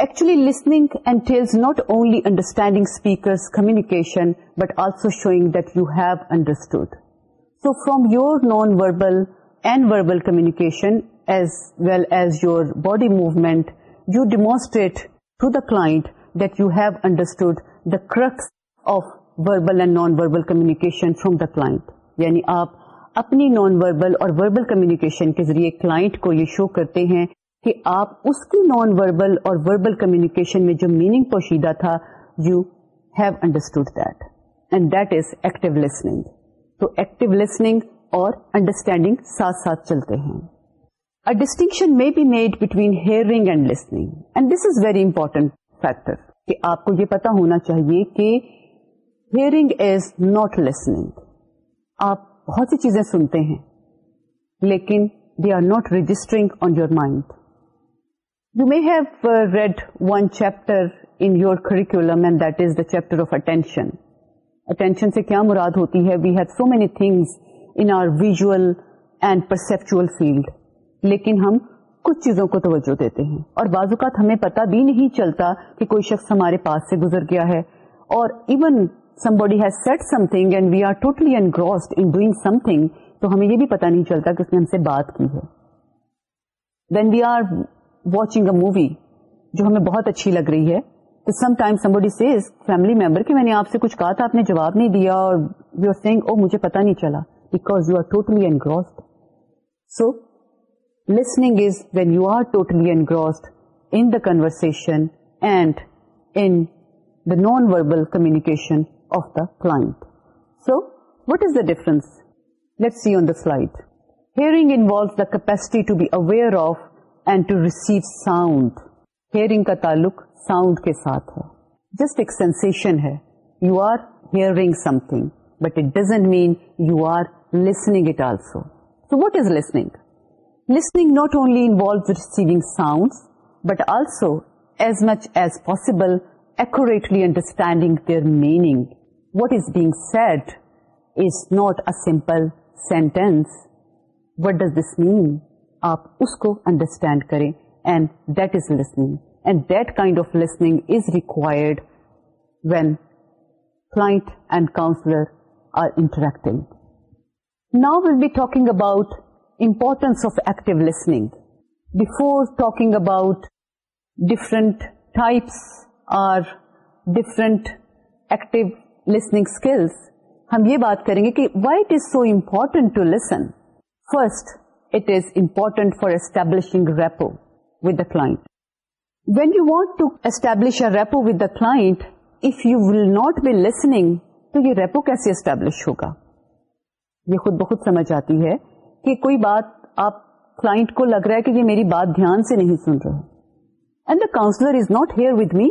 دکچلی لسننگ اینڈ ٹرز not only understanding speaker communication but also showing that you have understood so from your non verbal and verbal communication as well as your body movement you demonstrate to the client correct verbal and non verbal communication from the یعنی آپ اپنی naan verbal اور verbal communication کے ذریعے یہ show کرتے ہیں کہ آپ اس کی نان وربل کمیونیکیشن میں جو میننگ پوشیدہ تھا you have understood and that is active listening تو ایکٹیو لسننگ اور انڈرسٹینڈنگ ساتھ ساتھ چلتے ہیں ڈسٹنکشن امپورٹنٹ فیکٹر کہ آپ کو یہ پتا ہونا چاہیے کہ ہیئرنگ از ناٹ لسننگ آپ بہت سی چیزیں سنتے ہیں لیکن they are not registering on your mind you may have read one chapter in your curriculum and that is the chapter of attention attention سے کیا مراد ہوتی ہے we have so many things in our visual and perceptual field لیکن ہم کچھ چیزوں کو توجہ دیتے ہیں اور بعض اوقات ہمیں پتہ بھی نہیں چلتا کہ کوئی شخص ہمارے پاس سے گزر گیا ہے اور even somebody has said something and we are totally engrossed in doing something تو ہمیں یہ بھی پتہ نہیں چلتا کہ اس نے ہم سے بات کی ہے when we are watching a movie جو ہمیں بہت اچھی لگ رہی ہے تو some time somebody says family member کہ میں نے آپ سے کچھ کہا تھا آپ نے جواب نہیں دیا اور یو آر سینگ او مجھے پتا نہیں چلا because you are totally engrossed so listening is when you are totally engrossing and non verbal communication of the client so what is the difference see on the flight hearing in caring کا تعلق sound کے ساتھ ہے just ایک sensation ہے you are hearing but it doesn't mean you are listening it also so what is listening listening not only involve sound but also as much as possible actually understanding their میری what is being said is not an sentence what does this meaning آپ اس کو understand کریں and that is listening and that kind of listening is required when clients and counsellor are interact now well be talking about importance of active listening before talking about different types or different active listening skills ہم یہ بات کریں گے کہ important is so important to listen first it is important for establishing rapport with you want to establish a rapport with the client if you will not be listening تو یہ rapport کیسے establish ہوگا یہ خود بخود سمجھ آتی ہے کہ کوئی بات آپ کلائنٹ کو لگ رہا ہے کہ یہ میری بات دھیان سے نہیں سن رہا and the counsellor is not here with me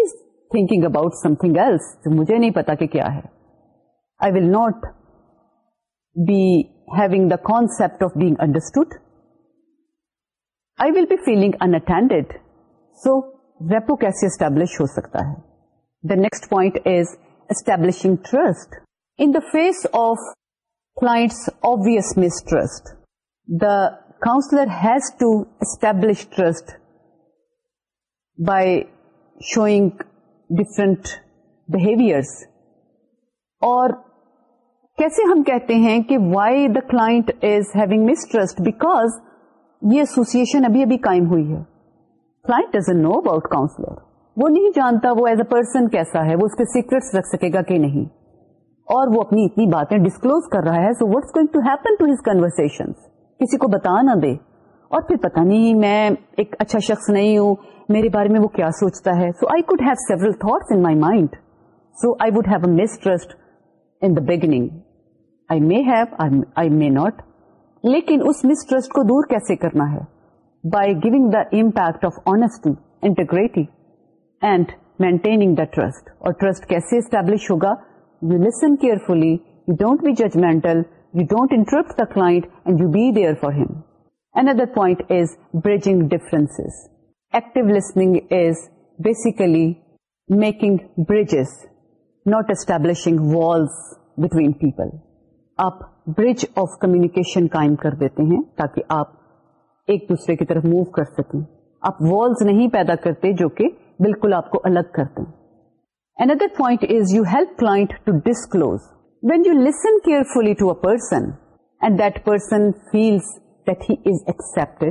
is thinking about something else جو مجھے نہیں پتا کہ کیا ہے I I will will be be having the concept of being understood feeling intended so rapport کیسے اسٹیبلش ہو سکتا ہے the next point is establishing trust in the face of clients obvious mistrust the counsellor has to establish trust by showing different behaviours اور کیسے ہم کہتے ہیں کہ why the client's mistrust back یہ ایسوسن ابھی ابھی قائم ہوئی ہے client as a no about counsellor وہ نہیں جانتا وہ ایز اے پرسن کیسا ہے وہ اس کے سیکرٹس رکھ سکے گا کہ نہیں اور وہ اپنی اتنی باتیں ڈسکلوز کر رہا ہے so what's going to happen to his conversation کسی کو بتا نہ دے اور پھر پتہ نہیں میں ایک اچھا شخص نہیں ہوں میرے بارے میں وہ کیا سوچتا ہے so I could have several thoughts in my mind so I would have a mistrust in the beginning I may have I may not لیکن اس مسٹرسٹ کو دور کیسے کرنا ہے by giving the impact of honesty integrity and maintaining the trust اور trust کیسے establish ہوگا you listen carefully you don't be judgmental you ڈونٹرس active listening basically making bridges not establishing between people آپ برج آف کمیونکیشن کائم کر دیتے ہیں تاکہ آپ ایک دوسرے کی طرف موو کر سکیں آپ والز نہیں پیدا کرتے جو کہ بالکل آپ کو الگ کرتے you point is you help When when you listen to a to a person and that person he is he is is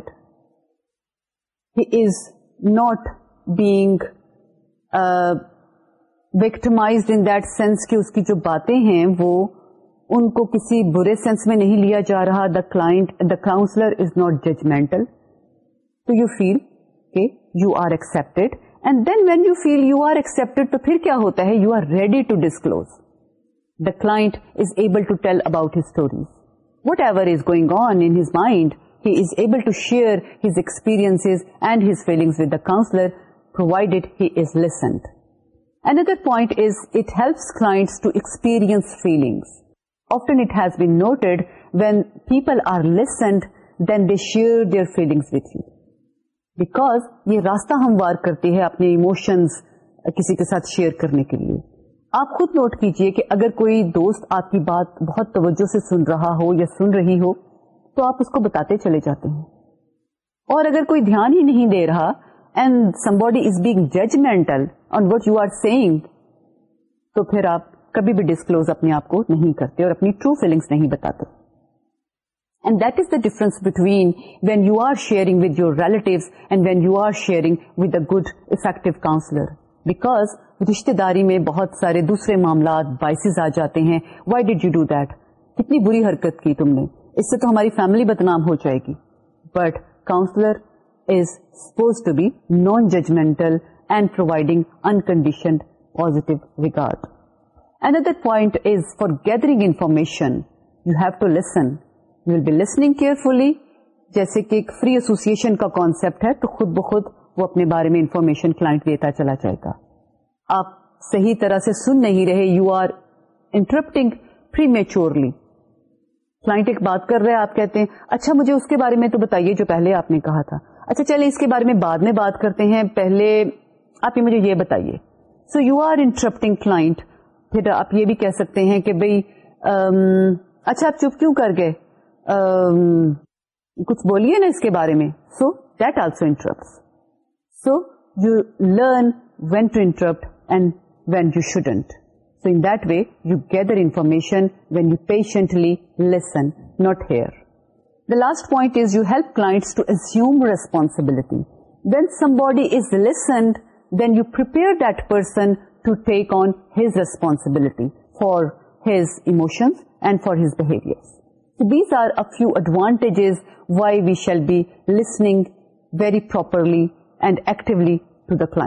he is not victimized victimised in sense کہ اس کی جو باتیں ہیں وہ ان کو کسی برے سینس میں نہیں لیا جا رہا the the counsellor is not judgmental to you feel کہ you are accepted And then when you feel you are accepted, to phir kya hota hai? You are ready to disclose. The client is able to tell about his stories. Whatever is going on in his mind, he is able to share his experiences and his feelings with the counselor, provided he is listened. Another point is, it helps clients to experience feelings. Often it has been noted, when people are listened, then they share their feelings with you. Because یہ راستہ ہم وار کرتے ہیں اپنے emotions کسی کے ساتھ share کرنے کے لیے آپ خود نوٹ کیجئے کہ اگر کوئی دوست آپ کی بات بہت توجہ سے سن رہا ہو یا سن رہی ہو تو آپ اس کو بتاتے چلے جاتے ہیں اور اگر کوئی دھیان ہی نہیں دے رہا and somebody is being judgmental on what you are seeing تو پھر آپ کبھی بھی ڈسکلوز اپنے آپ کو نہیں کرتے اور اپنی ٹرو فیلنگس نہیں بتاتے difference between when you are sharing with یورٹیو sharing counsellor because رشتے داری میں بہت سارے دوسرے معاملات بائسز آ جاتے ہیں why did you do that کتنی بری حرکت کی تم نے اس سے تو ہماری فیملی بدنام ہو جائے گی but counsellor is suppose to be non judgmental and providing unconditioned positive regard another point is for gathering information you have to listen will be listening carefully جیسے کہ ایک فری ایسوسیشن کا کانسیپٹ ہے تو خود بخود وہ اپنے بارے میں انفارمیشن کلائنٹ دیتا چلا جائے گا آپ صحیح طرح سے سن نہیں رہے یو آر انٹرپٹنگ فری ایک بات کر رہے آپ کہتے ہیں اچھا مجھے اس کے بارے میں تو بتائیے جو پہلے آپ نے کہا تھا اچھا چلے اس کے بارے میں بعد میں بات کرتے ہیں پہلے آپ مجھے یہ بتائیے سو یو آر انٹرپٹنگ پھر آپ یہ بھی کہہ سکتے ہیں کہ بھائی اچھا آپ چپ کیوں کر گئے کچھ بولیے نا اس کے بارے میں so that also interrupt so you learn when to interrupt and when you shouldn't so in that way you gather information when you patiently listen not hear the last point is you help class to assume responsibility when somebody is listened then you that person to take on his responsibility for his emotions and for his behaviour these are a few advantages why we shell be listening very properly and actually to the کلا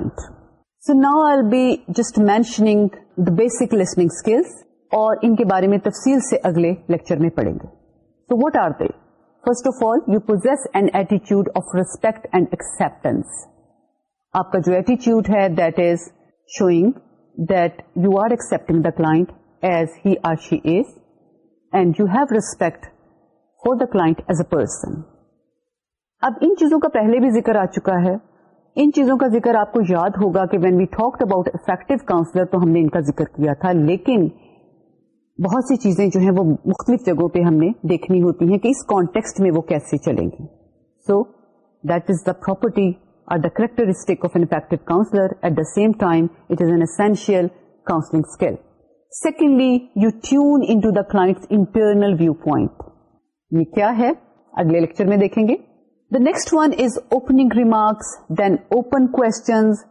so now are be just mentioning the basic listening skills اور ان کے بارے میں تفصیل سے اگلے lecture میں پڑھیں گے so what are they first of all you possess an ایٹیچیوڈ آف ریسپیکٹ اینڈ ایکسپٹینس آپ کا جو ایٹیچیوڈ ہے that is showing that you are accepting the client as he or she is and you have respect for the client as a person اب ان چیزوں کا پہلے بھی ذکر آ چکا ہے ان چیزوں کا ذکر آپ کو یاد ہوگا کہ when we talk about effective counsellor تو ہم نے ان کا ذکر کیا تھا لیکن بہت سی چیزیں جو ہیں وہ مختلف جگہوں پہ ہم نے دیکھنی ہوتی ہیں کہ اس کانٹیکسٹ میں وہ کیسے چلیں گی so that is the property or the characteristic of an effective counsellor at the same time it is an essential counselling skill secondly you tune in to the class internal view point یہ کیا ہے اگلے lecture میں دیکھیں گے the next one is opening remarks then open questions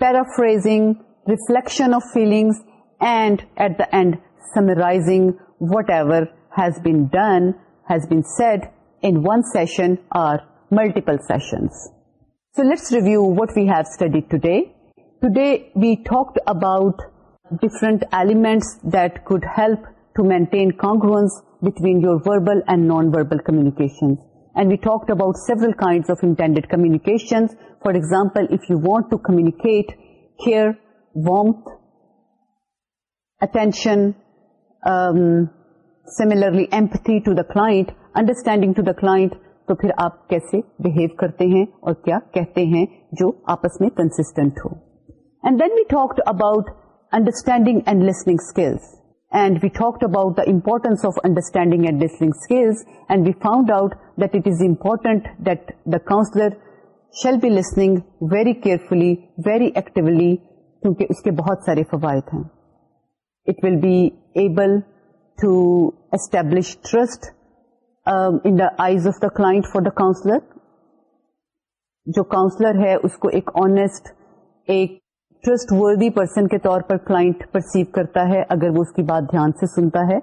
paraphrasing reflection of feelings and at the end summarizing whatever has been done has been said in one session or multiple sessions so let's review what we have study today today we talk about different help that maintain help to maintain verbal and non verbal and non verbal talked and we talk about several communications. Of intended if for example if you want to attention, um, similarly attention to the to the to to the تو پھر آپ کیسے behave کرتے ہیں اور کیا کہتے ہیں جو آپس میں کنسٹنٹ ہو and then we talk about understanding about counsellor carefully very actually کیونکہ اس کے بہت سارے فوائد ہیں it will be establish trust of the client for the counsellor جو کاؤنسلر ہے اس کو ایک آنےسٹ ایک ٹرسٹ وردی پرسن کے طور پر کلائنٹ پرسیو کرتا ہے اگر وہ اس کی بات دھیان سے سنتا ہے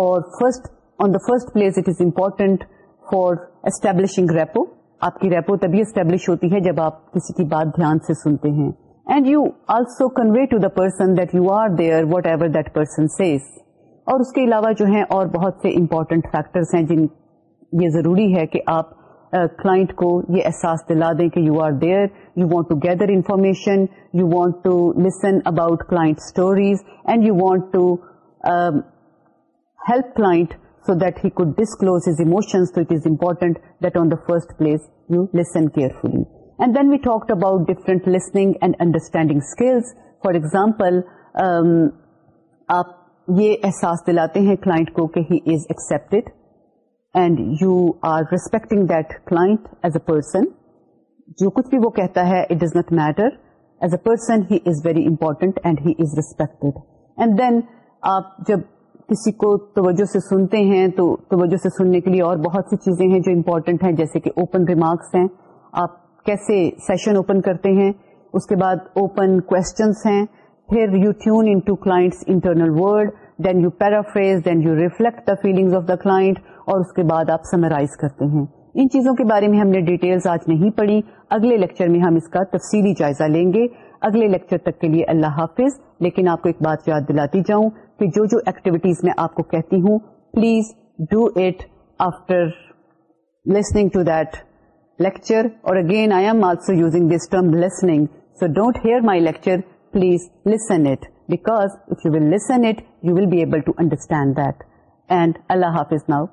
اور first on the first place it is important for establishing rapport آپ کی ریپو تبھی اسٹیبلش ہوتی ہے جب آپ کسی کی بات دھیان سے سنتے ہیں and you also convey to the person that you are there whatever that person says اور اس کے علاوہ جو ہیں اور بہت سے امپورٹنٹ فیکٹرس ہیں جن یہ ضروری ہے کہ آپ کلائنٹ uh, کو یہ احساس دلا دیں کہ you are there you want to gather information you want to listen about client stories and you want to help client so that he could disclose his emotions it is important that on the first place you listen carefully and then we talked about different listening and understanding skills for example آپ یہ احساس دلاتے ہیں client کو کہ he is accepted and you are respecting that class as a person جو کچھ بھی وہ کہتا ہے it does not matter as a person he is very important and he is respect and then آپ جب کسی کو توجہ سے سنتے ہیں تو توجہ سے سننے کے لیے اور بہت سی چیزیں ہیں جو امپورٹنٹ ہیں جیسے کہ اوپن ریمارکس ہیں آپ کیسے سیشن اوپن کرتے ہیں اس کے بعد اوپن کوشچنس ہیں پھر you tune in to clients internal word then you paraphrase then you reflect the feelings of the client اور اس کے بعد آپ سمرائز کرتے ہیں ان چیزوں کے بارے میں ہم نے ڈیٹیلز آج نہیں پڑھی اگلے لیکچر میں ہم اس کا تفصیلی جائزہ لیں گے اگلے لیکچر تک کے لیے اللہ حافظ لیکن آپ کو ایک بات یاد دلاتی جاؤں کہ جو جو ایکٹیویٹیز میں آپ کو کہتی ہوں please do it after listening to that lecture اور again I am also using this term listening so don't hear my lecture please listen it because you will listen it you will be able to understand that and اللہ حافظ now